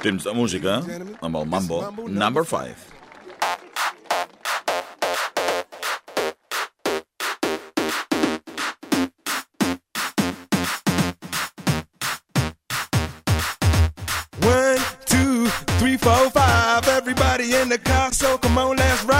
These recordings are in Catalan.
Temps de música amb el Mambo Number 5. One, two, three, four, five. Everybody in the car, so come on, let's ride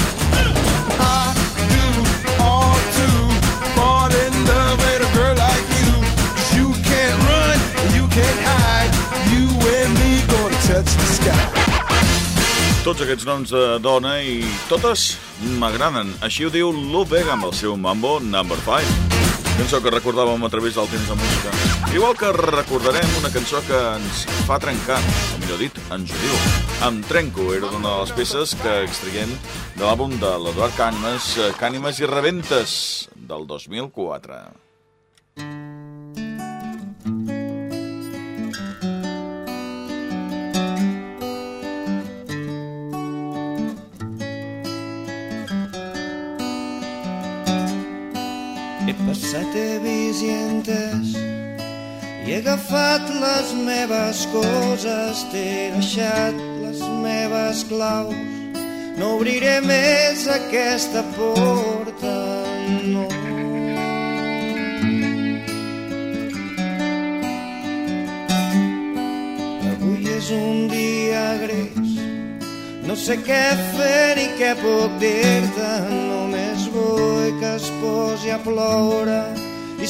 Tots aquests noms de dona i totes m'agraden. Així ho diu Lou Vega amb el seu Mambo Number 5. Cançó que recordàvem a través del temps de música. Igual que recordarem una cançó que ens fa trencar, o millor dit, ens ho diu. Em trenco era una de les peces que extraiem de l'àlbum de l'Eduard Cànimes, eh, Cànimes i Rebentes, del 2004. He agafat les meves coses, t'he deixat les meves claus. No obriré més aquesta porta, no. Avui és un dia gris, no sé què fer ni què puc dir-te, només vull que es posi a ploure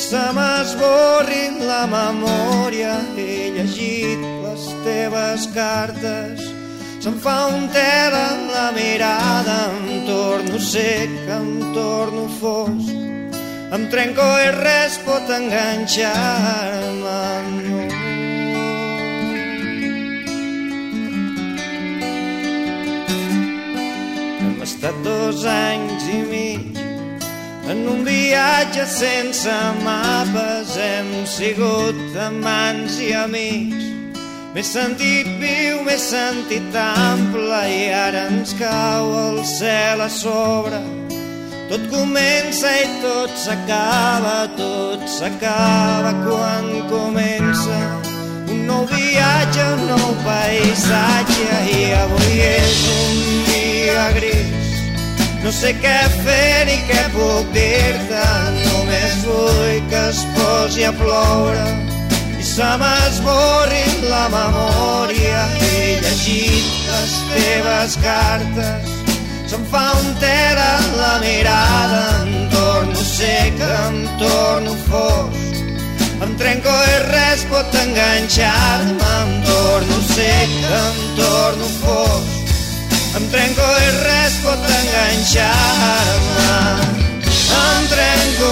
se m'esborrin la memòria. He llegit les teves cartes, se'm fa un tel en la mirada, em torno sec, em torno fosc, em trenco i res pot enganxar-me. Hem estat dos anys i mig en un viatge sense mapes hem sigut amants i amics. M'he sentit viu, m'he sentit ample i ara ens cau el cel a sobre. Tot comença i tot s'acaba, tot s'acaba quan comença. Un nou viatge, un nou paisatge i avui és un dia gris no sé què fer ni què puc dir-te, només vull que es posi a ploure i se m'esborri la memòria. He llegit les teves cartes, se'm fa un tera la mirada, em torno sec, em torno fos, em trenco i res pot enganxar-me, em torno sec, em torno fos. Em trenco i res pot enganxar-me. Em trenco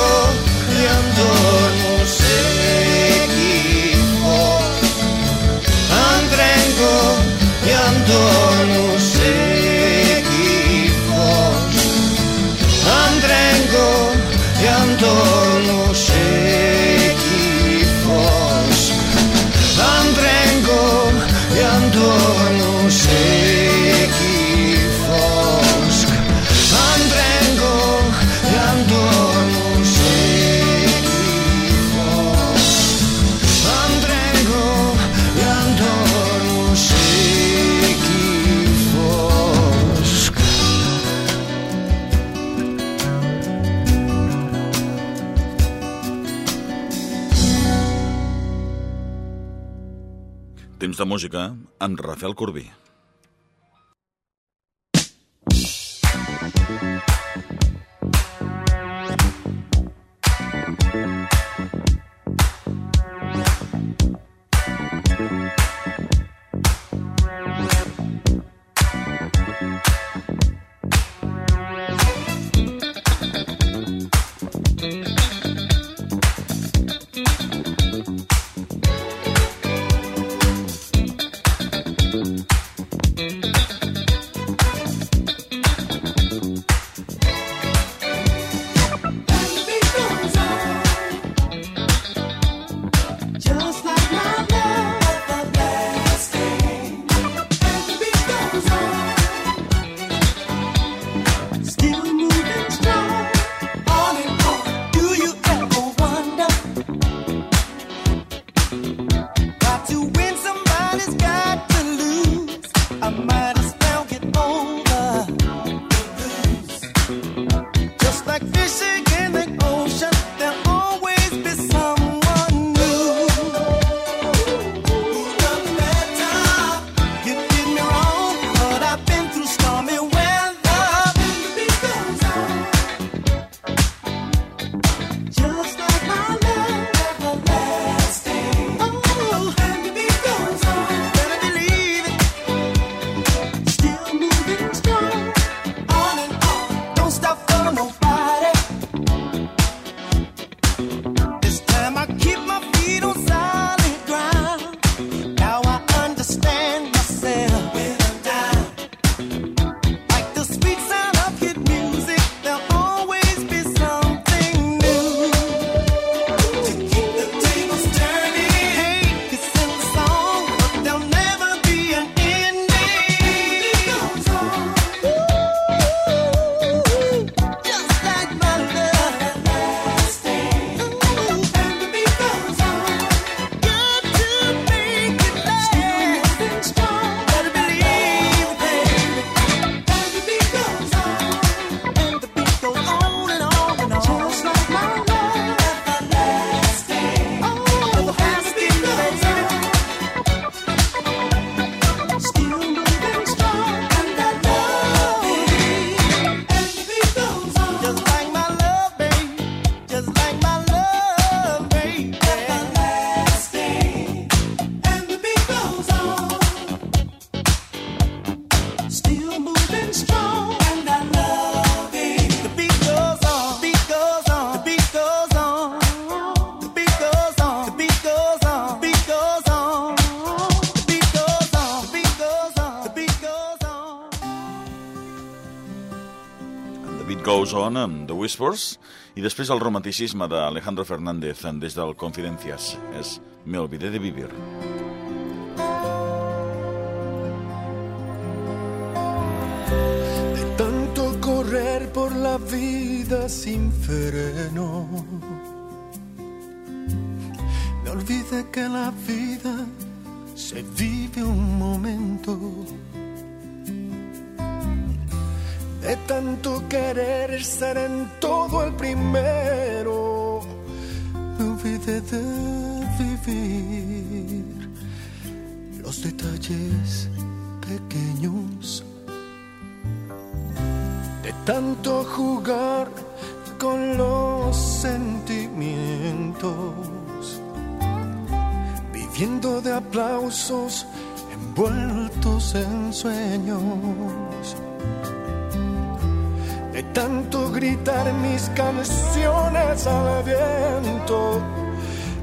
i em torno a ser qui fos. Em trenco i em torno a de música amb Rafael Corbí. Whispers i després el romanticisme d'Alejandro Fernández des del Confidències. És Me olvidé de vivir. De tanto correr por la vida sin freno Me olvidé que la vida se vive un momento de tanto querer ser en todo el primero, me olvidé de vivir. Los detalles pequeños. De tanto jugar con los sentimientos, viviendo de aplausos envueltos en sueños tanto gritar mis canciones al viento,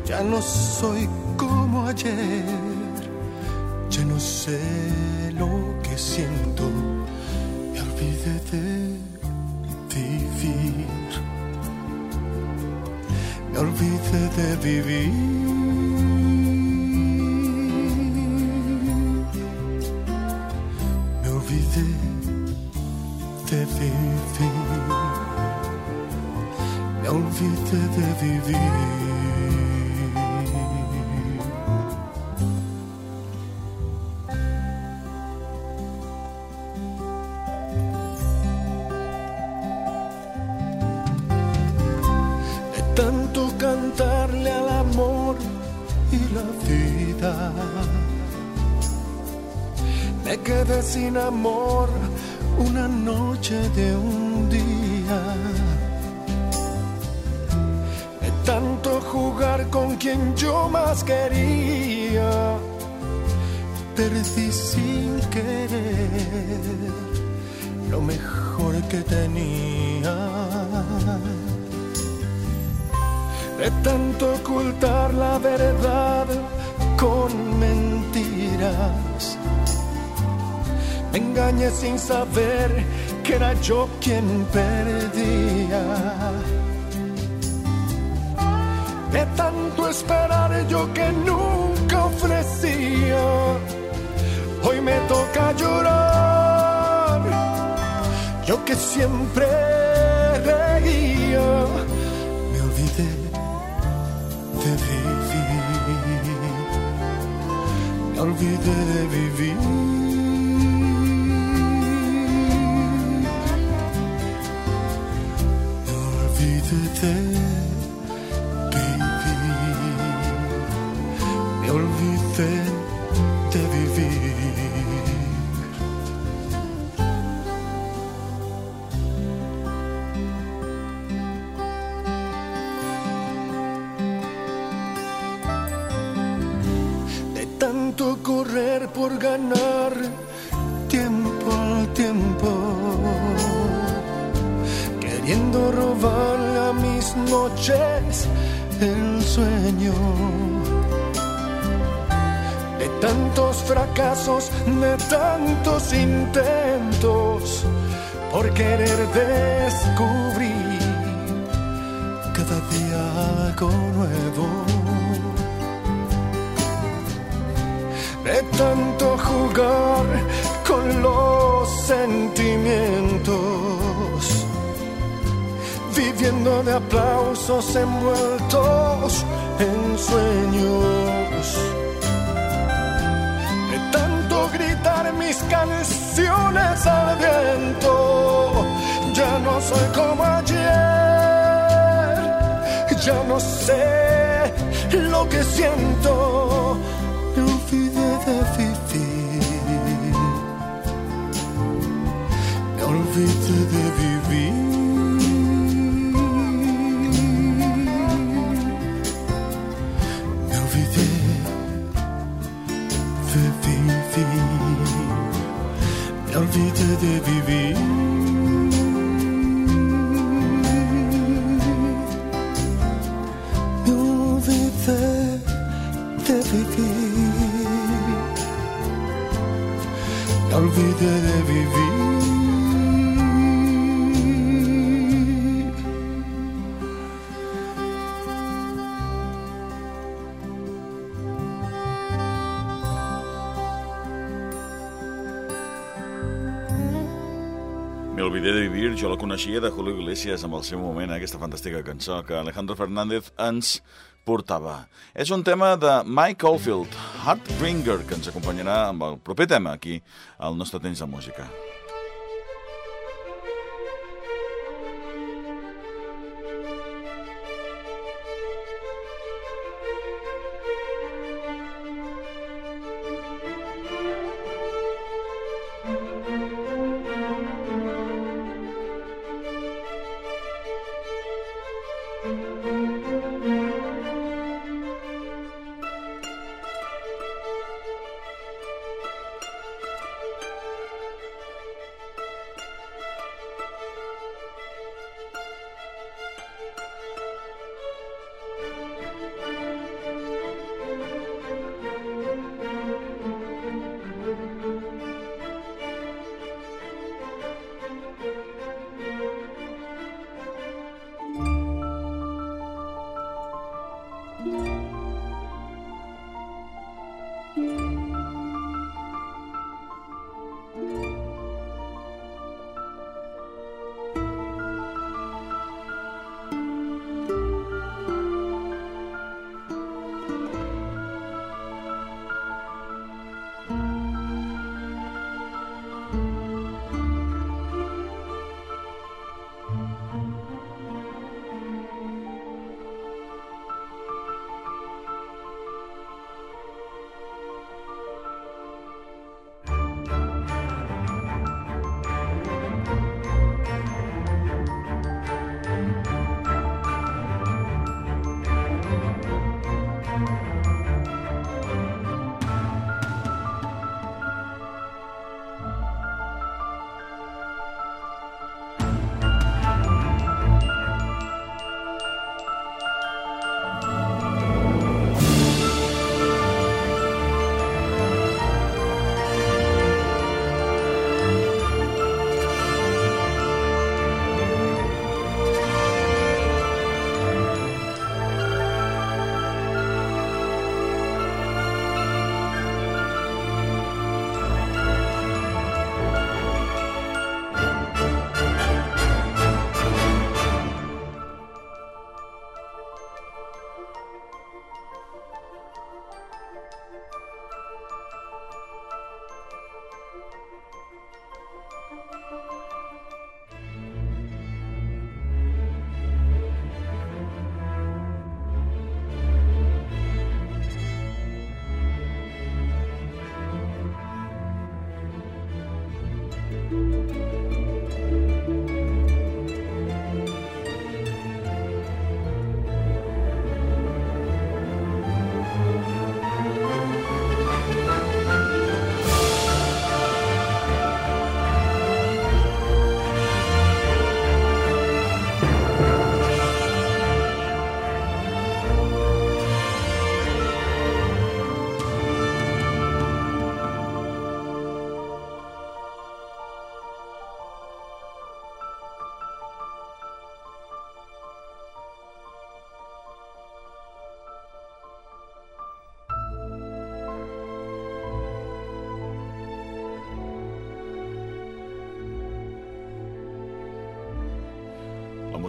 ya no soy como ayer, ya no sé lo que siento, me olvidé de vivir, me olvidé de vivir. Olvidé de vivir. Tanto jugar con quien yo más quería, perdí sin querer lo mejor que tenía. De tanto ocultar la verdad con mentiras me engañé sin saber que era yo quien perdía. De tanto esperar yo que nunca ofrecía, hoy me toca llorar. Yo que siempre reía, me olvidé de vivir, me olvidé de vivir. Me de tantos intentos, por querer descubrir cada día algo nuevo. De tanto jugar con los sentimientos viviendo de aplausos envueltos en sueños. Mis canciones al viento, ya no soy como ayer, ya no sé lo que siento, me olvidé de vivir, me olvidé de vivir. Me olvidé de vivir. Me olvidé de vivir. Me olvidé de vivir. Jo la coneixia de Julio Iglesias amb el seu moment, eh, aquesta fantàstica cançó que Alejandro Fernández ens portava. És un tema de Mike Oldfield, Heartbringer, que ens acompanyarà amb el proper tema aquí al nostre temps de música. Música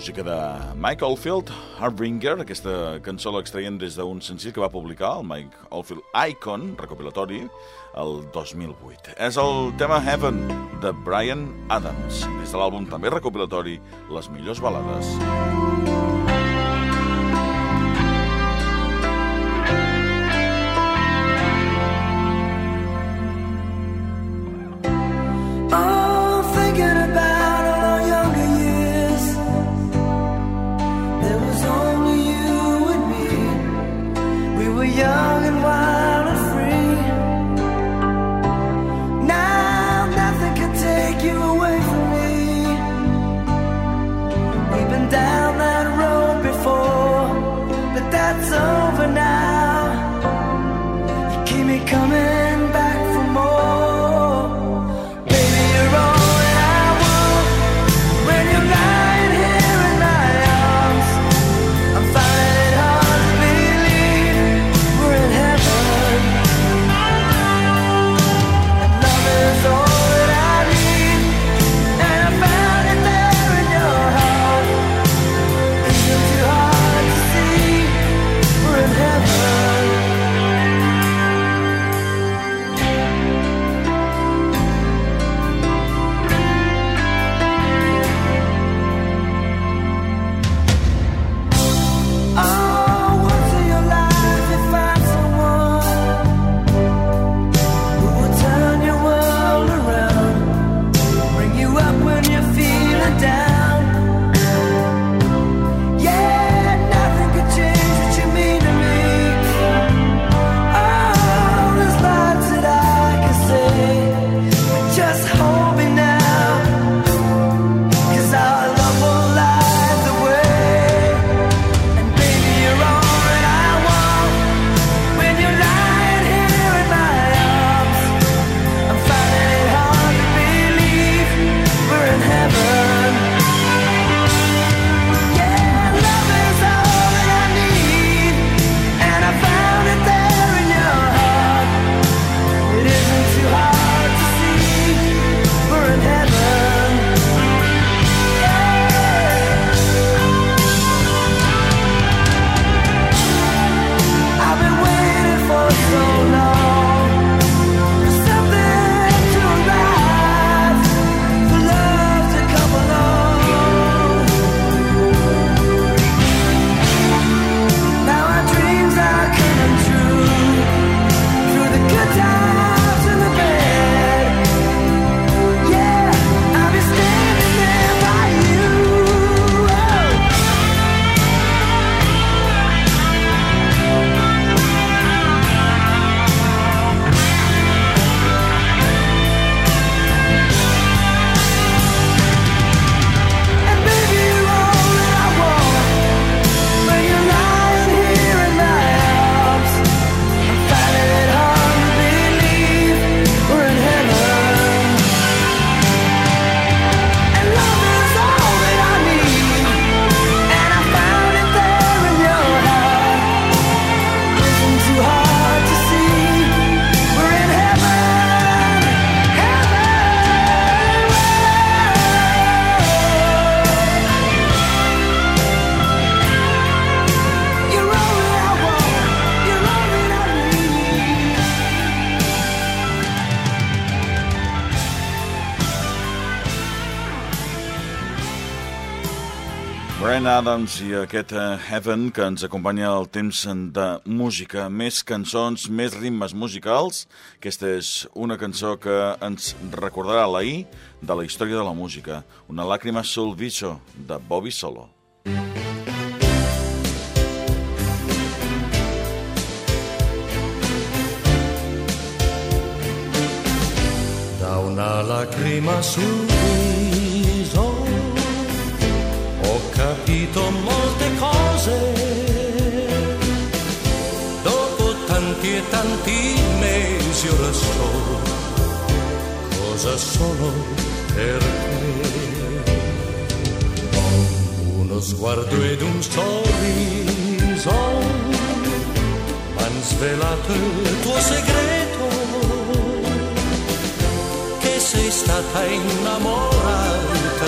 música de Mike Oldfield, Harbinger, aquesta cançó l'extraient des d'un senzill que va publicar el Mike Oldfield Icon, recopilatori, el 2008. És el tema Heaven, de Brian Adams, des de l'àlbum també recopilatori Les millors balades. Oh, Adams i aquest eh, Heaven que ens acompanya al temps de música, més cançons, més ritmes musicals. Aquesta és una cançó que ens recordarà l'ahir de la història de la música, una làcrima sul viso de Bobby Solo. Da una lacrima sul capito molte cose. Dopo tanti e tanti mesi ora so cosa sono per te. Uno sguardo ed un sorriso m'han svelato il tuo segreto che sei stata innamorata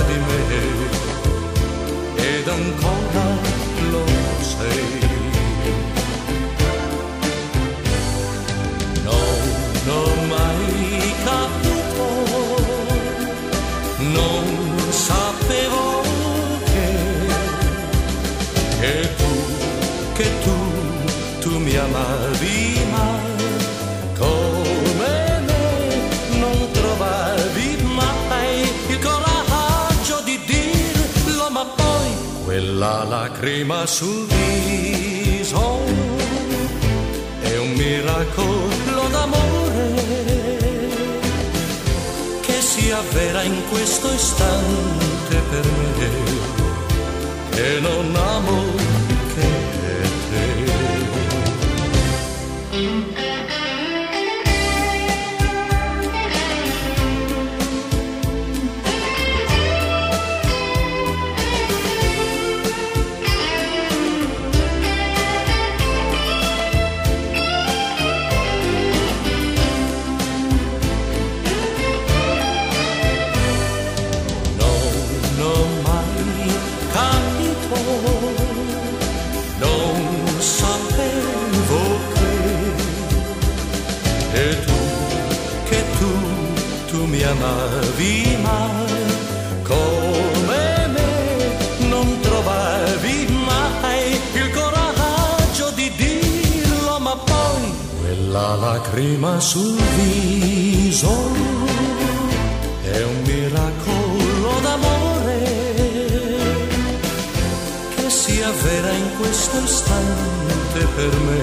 istante per me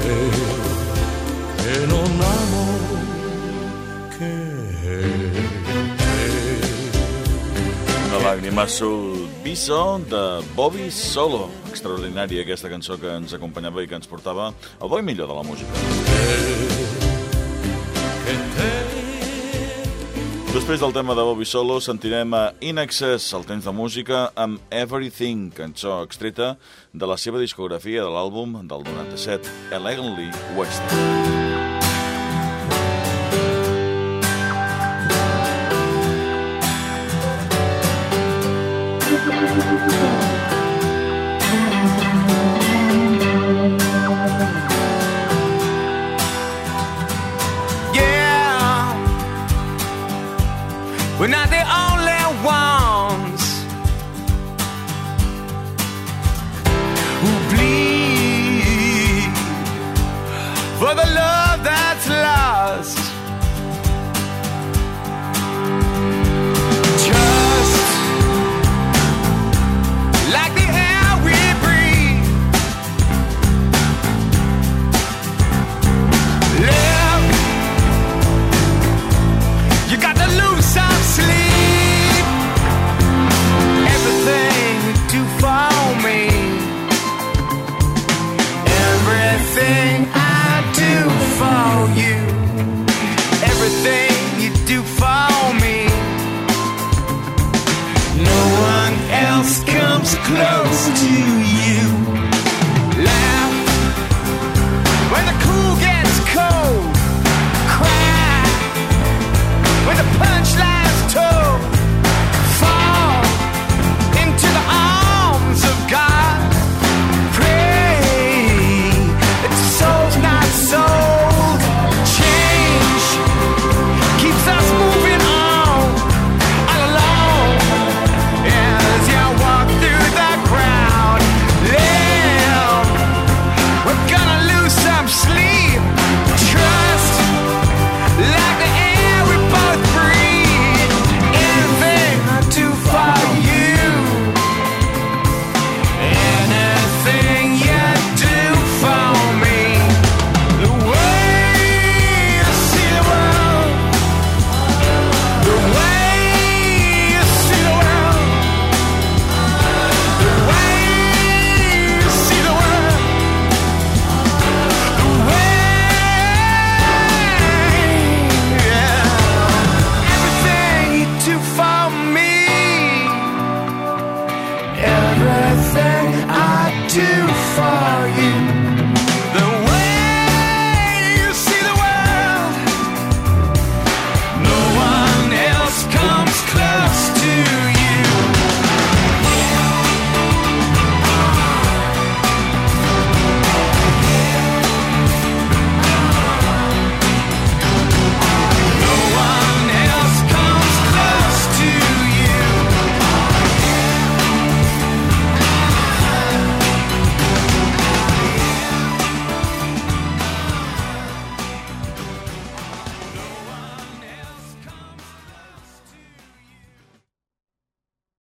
e non amo che te. Una làgrima sul viso de Bobby Solo. Extraordinària aquesta cançó que ens acompanyava i que ens portava al bo i millor de la música. che Després del tema de Bobby Solo sentirem a In Excess, el temps de música, amb Everything, cançó extreta de la seva discografia de l'àlbum del 97, Elegantly West. Yeah. We're